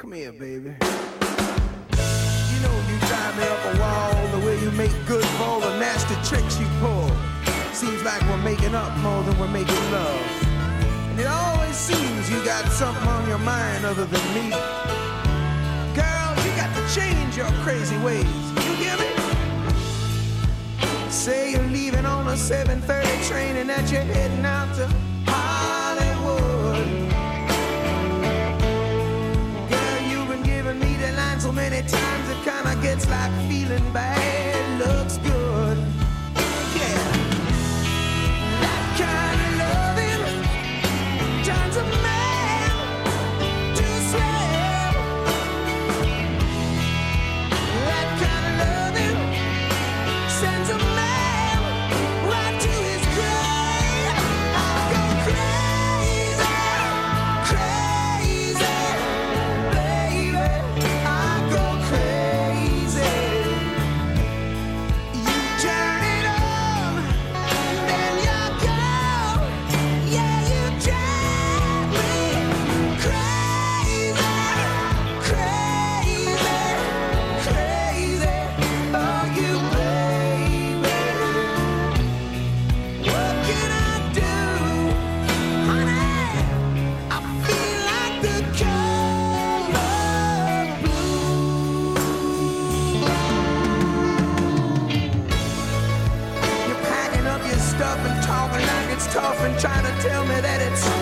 Come here, baby. You know you drive me up a wall the way you make good for the nasty tricks you pull. Seems like we're making up more than we're making love. And it always seems you got something on your mind other than me. Girl, you got to change your crazy ways. You hear me? Say you're leaving on a 7:30 train and that you're heading out to and trying to tell me that it's